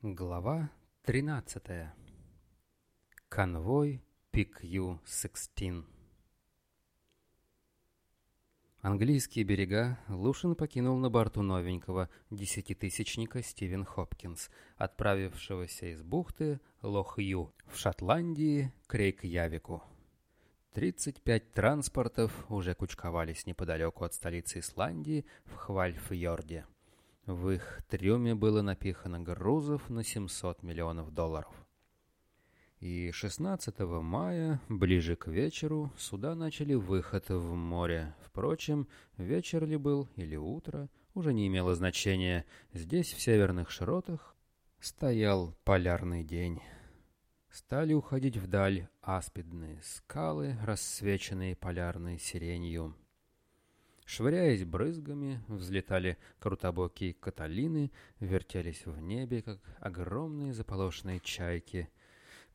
Глава 13. Конвой PQ-16 Английские берега Лушин покинул на борту новенького десятитысячника Стивен Хопкинс, отправившегося из бухты Лох-Ю в Шотландии к Рейк-Явику. 35 транспортов уже кучковались неподалеку от столицы Исландии в Хвальфьорде. В их трюме было напихано грузов на 700 миллионов долларов. И 16 мая, ближе к вечеру, суда начали выход в море. Впрочем, вечер ли был или утро, уже не имело значения. Здесь, в северных широтах, стоял полярный день. Стали уходить вдаль аспидные скалы, рассвеченные полярной сиренью. Швыряясь брызгами, взлетали крутобокие каталины, вертелись в небе, как огромные заполошенные чайки.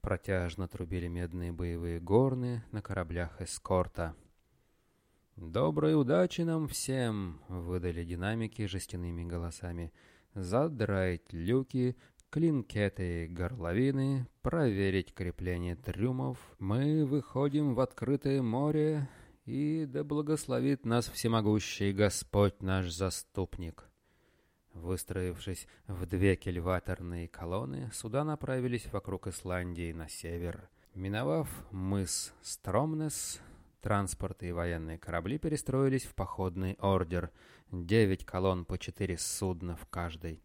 Протяжно трубили медные боевые горны на кораблях эскорта. «Доброй удачи нам всем!» — выдали динамики жестяными голосами. «Задраить люки, клинкеты горловины, проверить крепление трюмов. Мы выходим в открытое море, и да благословит нас всемогущий Господь наш заступник». Выстроившись в две кельваторные колонны, суда направились вокруг Исландии на север. Миновав мыс Стромнес, транспорты и военные корабли перестроились в походный ордер. Девять колонн по четыре судна в каждой.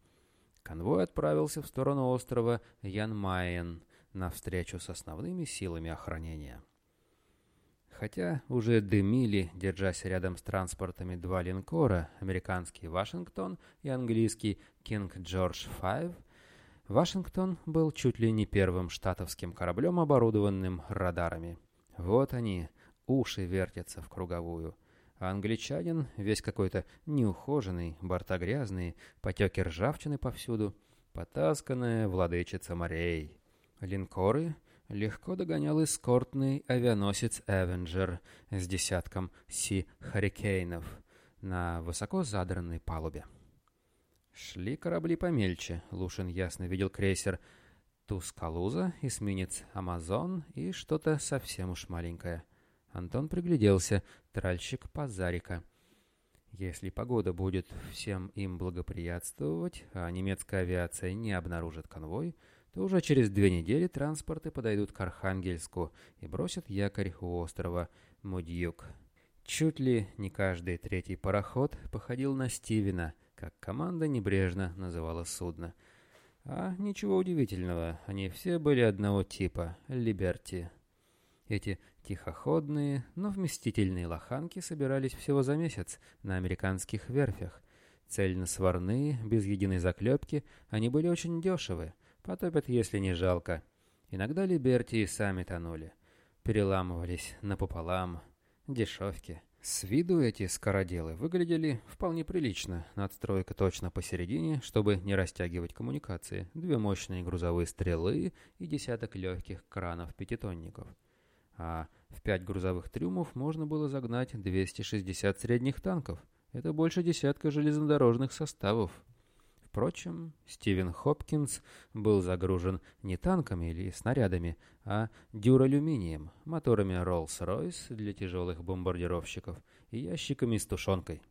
Конвой отправился в сторону острова Янмайен на встречу с основными силами охранения. Хотя уже дымили, держась рядом с транспортами два линкора, американский «Вашингтон» и английский «Кинг Джордж V», Вашингтон был чуть ли не первым штатовским кораблем, оборудованным радарами. Вот они, уши вертятся в круговую. А англичанин, весь какой-то неухоженный, борта грязные, потеки ржавчины повсюду, потасканная владычица морей. Линкоры легко догонял эскортный авианосец «Эвенджер» с десятком «Си-Харрикейнов» на высоко задранной палубе. Шли корабли помельче. Лушин ясно видел крейсер «Тускалуза», эсминец «Амазон» и что-то совсем уж маленькое. Антон пригляделся. Тральщик Пазарика. Если погода будет всем им благоприятствовать, а немецкая авиация не обнаружит конвой, то уже через две недели транспорты подойдут к Архангельску и бросят якорь у острова Мудьюк. Чуть ли не каждый третий пароход походил на Стивена, как команда небрежно называла судно. А ничего удивительного, они все были одного типа — «Либерти». Эти тихоходные, но вместительные лоханки собирались всего за месяц на американских верфях. Цельно-сварные, без единой заклепки, они были очень дешевы — Потопят, если не жалко. Иногда Либерти сами тонули. Переламывались напополам. Дешевки. С виду эти скороделы выглядели вполне прилично. Надстройка точно посередине, чтобы не растягивать коммуникации. Две мощные грузовые стрелы и десяток легких кранов-пятитонников. А в пять грузовых трюмов можно было загнать 260 средних танков. Это больше десятка железнодорожных составов. Впрочем, Стивен Хопкинс был загружен не танками или снарядами, а дюралюминием, моторами Rolls-Royce для тяжелых бомбардировщиков и ящиками с тушенкой.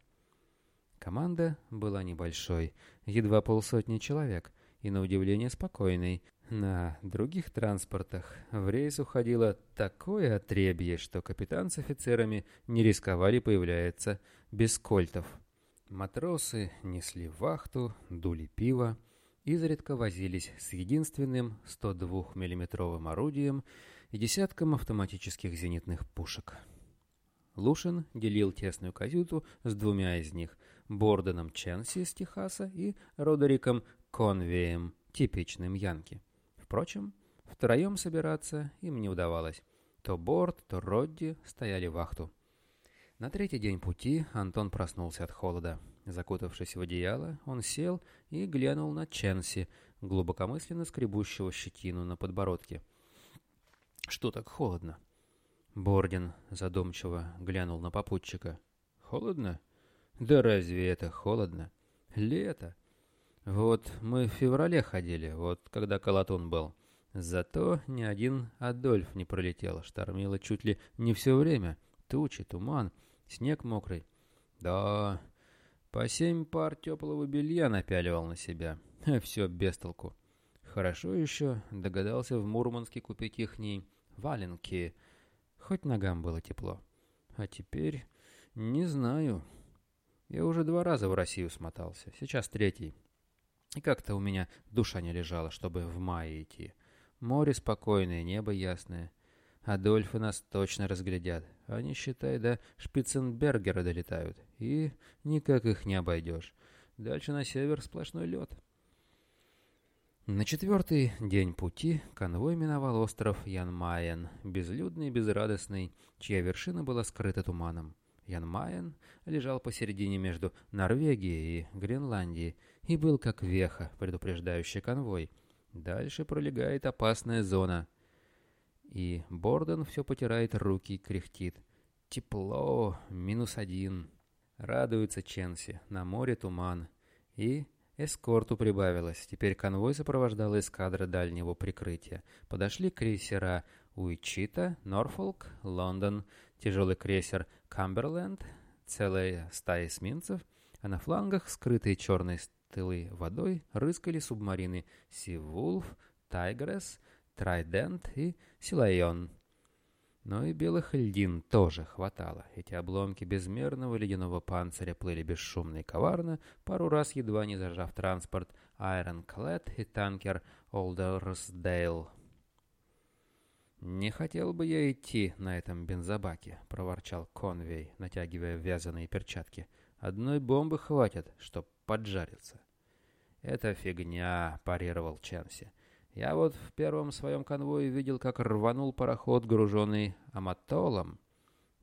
Команда была небольшой, едва полсотни человек, и на удивление спокойной. На других транспортах в рейс уходило такое отребье, что капитан с офицерами не рисковали появляться без кольтов. Матросы несли вахту, дули пиво, изредка возились с единственным 102 миллиметровым орудием и десятком автоматических зенитных пушек. Лушин делил тесную каюту с двумя из них — Борденом Ченси из Техаса и Родериком Конвеем, типичным Янки. Впрочем, втроем собираться им не удавалось. То Борд, то Родди стояли вахту. На третий день пути Антон проснулся от холода. Закутавшись в одеяло, он сел и глянул на Ченси, глубокомысленно скребущего щетину на подбородке. «Что так холодно?» Бордин задумчиво глянул на попутчика. «Холодно? Да разве это холодно? Лето!» Вот мы в феврале ходили, вот когда Колотун был. Зато ни один Адольф не пролетел, штормило чуть ли не все время. Тучи, туман, снег мокрый. Да, по семь пар теплого белья напяливал на себя. Все без толку. Хорошо еще догадался в Мурманске купить ихние валенки. Хоть ногам было тепло. А теперь не знаю. Я уже два раза в Россию смотался, сейчас третий. И как-то у меня душа не лежала, чтобы в мае идти. Море спокойное, небо ясное. Адольфы нас точно разглядят. Они, считай, до Шпиценбергера долетают. И никак их не обойдешь. Дальше на север сплошной лед. На четвертый день пути конвой миновал остров Янмайен, безлюдный безрадостный, чья вершина была скрыта туманом. Янмайен лежал посередине между Норвегией и Гренландией и был как веха, предупреждающая конвой. Дальше пролегает опасная зона. И Борден все потирает руки и кряхтит. Тепло, минус один. Радуется Ченси, на море туман. И эскорту прибавилось. Теперь конвой сопровождал эскадры дальнего прикрытия. Подошли крейсера Уичита, Норфолк, Лондон, тяжелый крейсер Камберленд, целая стая эсминцев, а на флангах, скрытые черной стылой водой, рыскали субмарины Сивулф, Тайгресс, Трайдент и Силайон. Но и белых льдин тоже хватало. Эти обломки безмерного ледяного панциря плыли бесшумно и коварно, пару раз едва не зажав транспорт Айронклэд и танкер Олдерсдейл. «Не хотел бы я идти на этом бензобаке», — проворчал Конвей, натягивая вязаные перчатки. «Одной бомбы хватит, чтоб поджариться». «Это фигня», — парировал Ченси. «Я вот в первом своем конвое видел, как рванул пароход, груженный аматолом.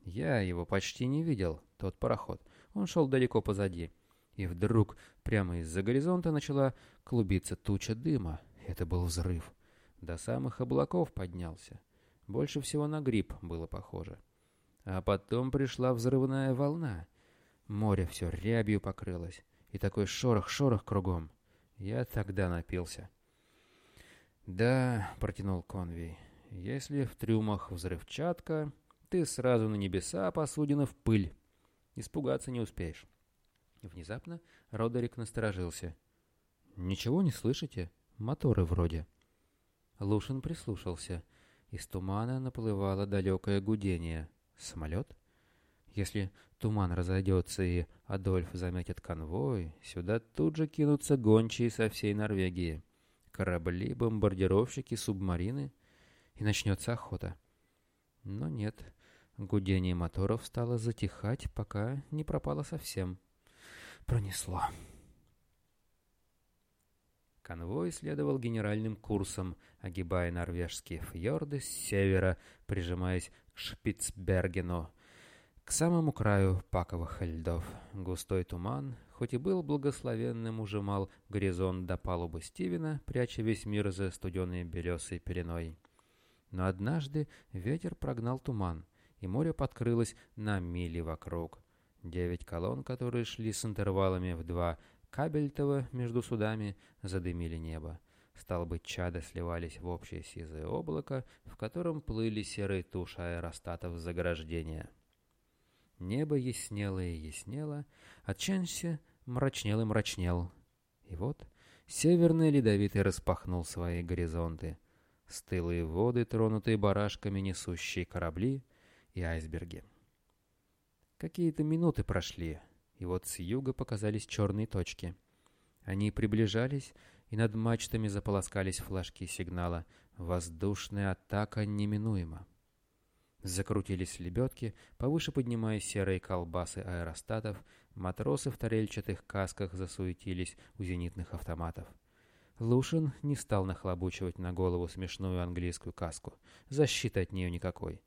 Я его почти не видел, тот пароход. Он шел далеко позади. И вдруг прямо из-за горизонта начала клубиться туча дыма. Это был взрыв. До самых облаков поднялся. Больше всего на гриб было похоже. А потом пришла взрывная волна. Море все рябью покрылось. И такой шорох-шорох кругом. Я тогда напился. «Да», — протянул Конвей, — «если в трюмах взрывчатка, ты сразу на небеса, посудина в пыль. Испугаться не успеешь». Внезапно Родерик насторожился. «Ничего не слышите? Моторы вроде». Лушин прислушался. Из тумана наплывало далекое гудение. Самолет? Если туман разойдется и Адольф заметит конвой, сюда тут же кинутся гончие со всей Норвегии. Корабли, бомбардировщики, субмарины. И начнется охота. Но нет, гудение моторов стало затихать, пока не пропало совсем. Пронесло. Конвой следовал генеральным курсом, огибая норвежские фьорды с севера, прижимаясь к Шпицбергену, к самому краю паковых льдов. Густой туман, хоть и был благословенным, ужимал горизонт до палубы Стивена, пряча весь мир за студеной белесой пеленой. Но однажды ветер прогнал туман, и море подкрылось на мили вокруг. Девять колонн, которые шли с интервалами в два Кабельтова между судами задымили небо. Стало быть, чада сливались в общее сизое облако, в котором плыли серые туши аэростатов заграждения. Небо яснело и яснело, а Ченси мрачнел и мрачнел. И вот Северный Ледовитый распахнул свои горизонты. Стылые воды, тронутые барашками, несущие корабли и айсберги. Какие-то минуты прошли, и вот с юга показались черные точки. Они приближались, и над мачтами заполоскались флажки сигнала «Воздушная атака неминуема». Закрутились лебедки, повыше поднимая серые колбасы аэростатов, матросы в тарельчатых касках засуетились у зенитных автоматов. Лушин не стал нахлобучивать на голову смешную английскую каску. Защиты от нее никакой.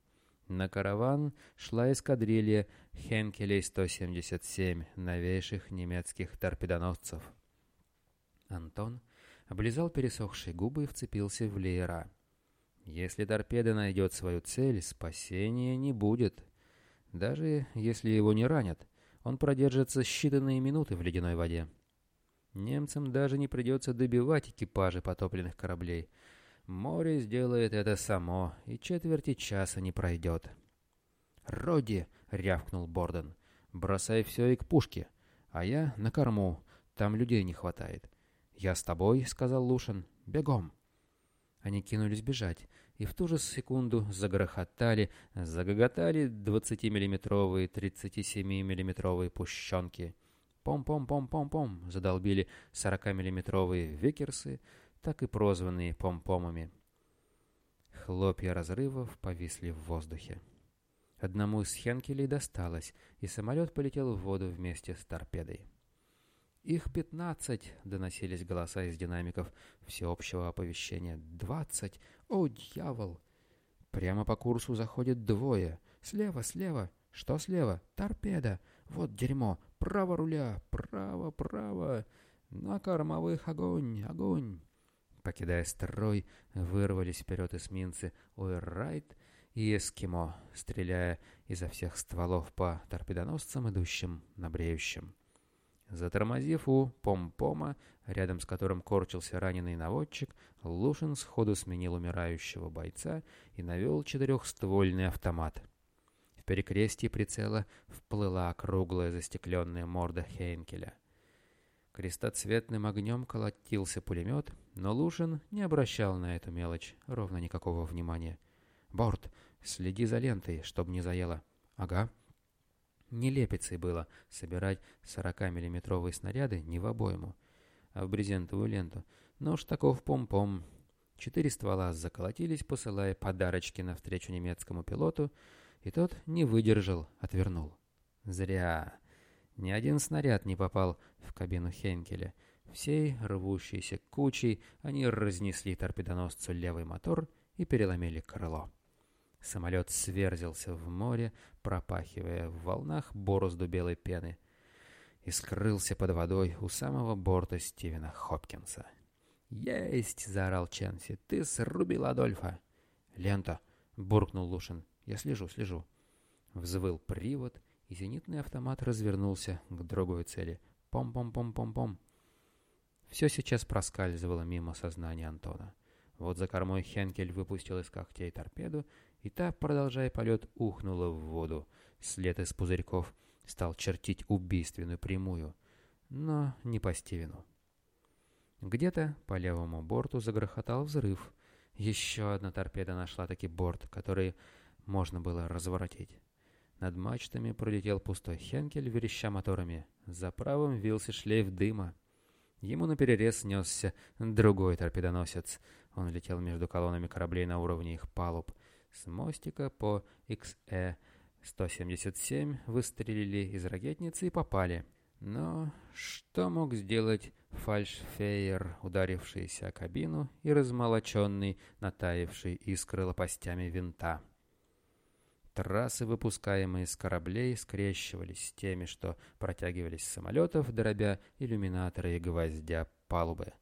На караван шла эскадрилья Хенкелей-177 новейших немецких торпедоносцев. Антон облизал пересохшие губы и вцепился в леера. Если торпеда найдет свою цель, спасения не будет. Даже если его не ранят, он продержится считанные минуты в ледяной воде. Немцам даже не придется добивать экипажи потопленных кораблей. Море сделает это само, и четверти часа не пройдет. «Роди!» — рявкнул Борден. «Бросай все и к пушке, а я на корму, там людей не хватает». «Я с тобой», — сказал Лушин. «Бегом!» Они кинулись бежать, и в ту же секунду загрохотали, загоготали 20-миллиметровые, 37-миллиметровые пущенки. Пом-пом-пом-пом-пом задолбили 40-миллиметровые викерсы, так и прозванные пом-помами. Хлопья разрывов повисли в воздухе. Одному из Хенкелей досталось, и самолет полетел в воду вместе с торпедой. «Их пятнадцать!» — доносились голоса из динамиков всеобщего оповещения. «Двадцать! О, дьявол!» Прямо по курсу заходит двое. «Слева, слева! Что слева? Торпеда! Вот дерьмо! Право руля! Право, право! На кормовых огонь! Огонь!» Покидая строй, вырвались вперед эсминцы Уэррайт и Эскимо, стреляя изо всех стволов по торпедоносцам, идущим на бреющем. Затормозив у помпома, рядом с которым корчился раненый наводчик, Лушин сходу сменил умирающего бойца и навел четырехствольный автомат. В перекрестии прицела вплыла круглая застекленная морда Хейнкеля. Крестоцветным огнем колотился пулемет, но Лушин не обращал на эту мелочь ровно никакого внимания. «Борт, следи за лентой, чтоб не заело». «Ага». Нелепицей было собирать 40-миллиметровые снаряды не в обойму, а в брезентовую ленту. Но уж таков пом-пом. Четыре ствола заколотились, посылая подарочки навстречу немецкому пилоту, и тот не выдержал, отвернул. Зря. Ни один снаряд не попал в кабину Хенкеля. Всей рвущейся кучей они разнесли торпедоносцу левый мотор и переломили крыло. Самолет сверзился в море, пропахивая в волнах борозду белой пены, и скрылся под водой у самого борта Стивена Хопкинса. «Есть!» — заорал Ченси. «Ты срубил Адольфа!» «Лента!» — буркнул Лушин. «Я слежу, слежу!» Взвыл привод, и зенитный автомат развернулся к другой цели. Пом-пом-пом-пом-пом. Все сейчас проскальзывало мимо сознания Антона. Вот за кормой Хенкель выпустил из когтей торпеду, и та, продолжая полет, ухнула в воду. След из пузырьков стал чертить убийственную прямую, но не по Стивену. Где-то по левому борту загрохотал взрыв. Еще одна торпеда нашла таки борт, который можно было разворотить. Над мачтами пролетел пустой Хенкель, вереща моторами. За правым вился шлейф дыма. Ему наперерез несся другой торпедоносец. Он летел между колоннами кораблей на уровне их палуб. С мостика по XE-177 выстрелили из ракетницы и попали. Но что мог сделать фальшфейер, ударившийся о кабину и размолоченный, натаивший искры лопастями винта? Трассы, выпускаемые с кораблей, скрещивались с теми, что протягивались с самолетов, дробя иллюминаторы и гвоздя палубы.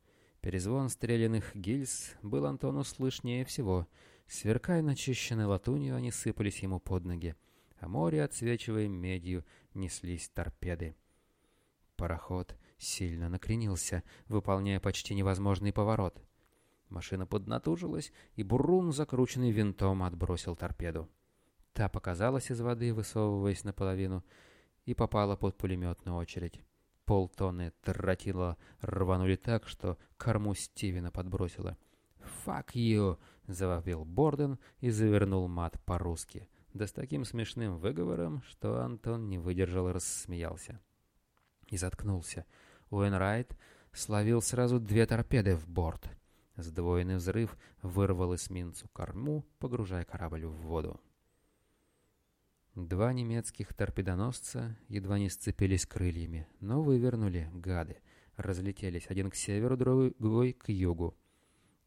Перезвон стрелянных гильз был Антону слышнее всего. Сверкая начищенной латунью, они сыпались ему под ноги, а море, отсвечивая медью, неслись торпеды. Пароход сильно накренился, выполняя почти невозможный поворот. Машина поднатужилась, и бурун, закрученный винтом, отбросил торпеду. Та показалась из воды, высовываясь наполовину, и попала под пулеметную очередь. Полтонны тротила рванули так, что корму Стивена подбросило. «Fuck you!» — завопил Борден и завернул мат по-русски. Да с таким смешным выговором, что Антон не выдержал и рассмеялся. И заткнулся. Уэнрайт словил сразу две торпеды в борт. Сдвоенный взрыв вырвал эсминцу корму, погружая корабль в воду. Два немецких торпедоносца едва не сцепились крыльями, но вывернули, гады. Разлетелись один к северу, другой к югу.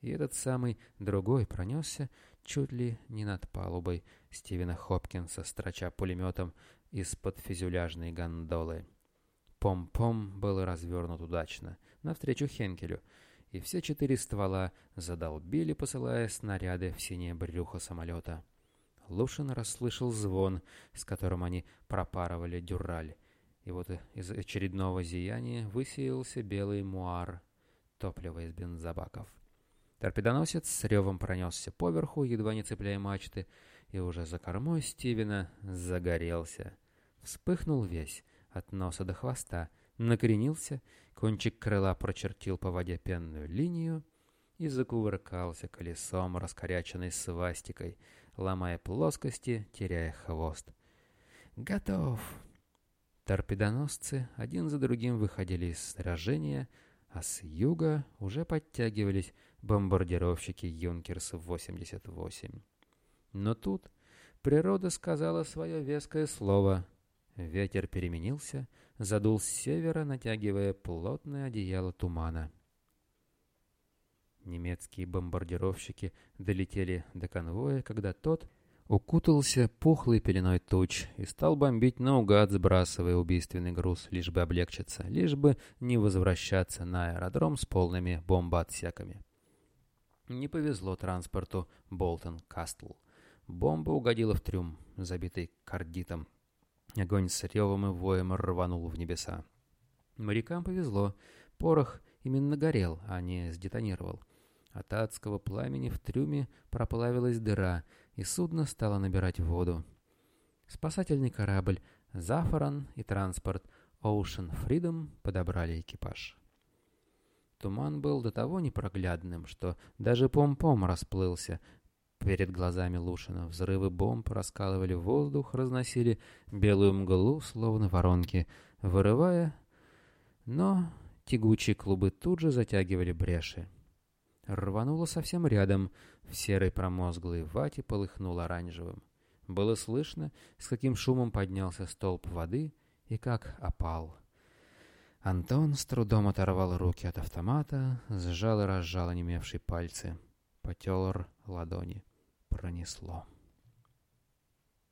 И этот самый другой пронесся чуть ли не над палубой Стивена Хопкинса, строча пулеметом из-под фюзеляжной гондолы. Пом-пом был развернут удачно, навстречу Хенкелю, и все четыре ствола задолбили, посылая снаряды в синее брюхо самолета. Лушин расслышал звон, с которым они пропарывали дюраль, И вот из очередного зияния высеялся белый муар, топливо из бензобаков. Торпедоносец с ревом пронесся поверху, едва не цепляя мачты, и уже за кормой Стивена загорелся. Вспыхнул весь, от носа до хвоста, накренился, кончик крыла прочертил по воде пенную линию и закувыркался колесом, раскоряченной свастикой, ломая плоскости, теряя хвост. «Готов!» Торпедоносцы один за другим выходили из сражения, а с юга уже подтягивались бомбардировщики «Юнкерс-88». Но тут природа сказала свое веское слово. Ветер переменился, задул с севера, натягивая плотное одеяло тумана. Немецкие бомбардировщики долетели до конвоя, когда тот укутался пухлой пеленой туч и стал бомбить наугад, сбрасывая убийственный груз, лишь бы облегчиться, лишь бы не возвращаться на аэродром с полными бомбоотсеками. Не повезло транспорту Болтон-Кастл. Бомба угодила в трюм, забитый кардитом. Огонь с ревом и воем рванул в небеса. Морякам повезло. Порох именно горел, а не сдетонировал. От адского пламени в трюме проплавилась дыра, и судно стало набирать воду. Спасательный корабль «Зафаран» и транспорт «Ocean Freedom» подобрали экипаж. Туман был до того непроглядным, что даже пом-пом расплылся. Перед глазами Лушина взрывы бомб раскалывали воздух, разносили белую мглу, словно воронки, вырывая, но тягучие клубы тут же затягивали бреши. Рвануло совсем рядом, в серой промозглой вате полыхнул оранжевым. Было слышно, с каким шумом поднялся столб воды и как опал. Антон с трудом оторвал руки от автомата, сжал и разжал онемевшие пальцы. Потер ладони. Пронесло.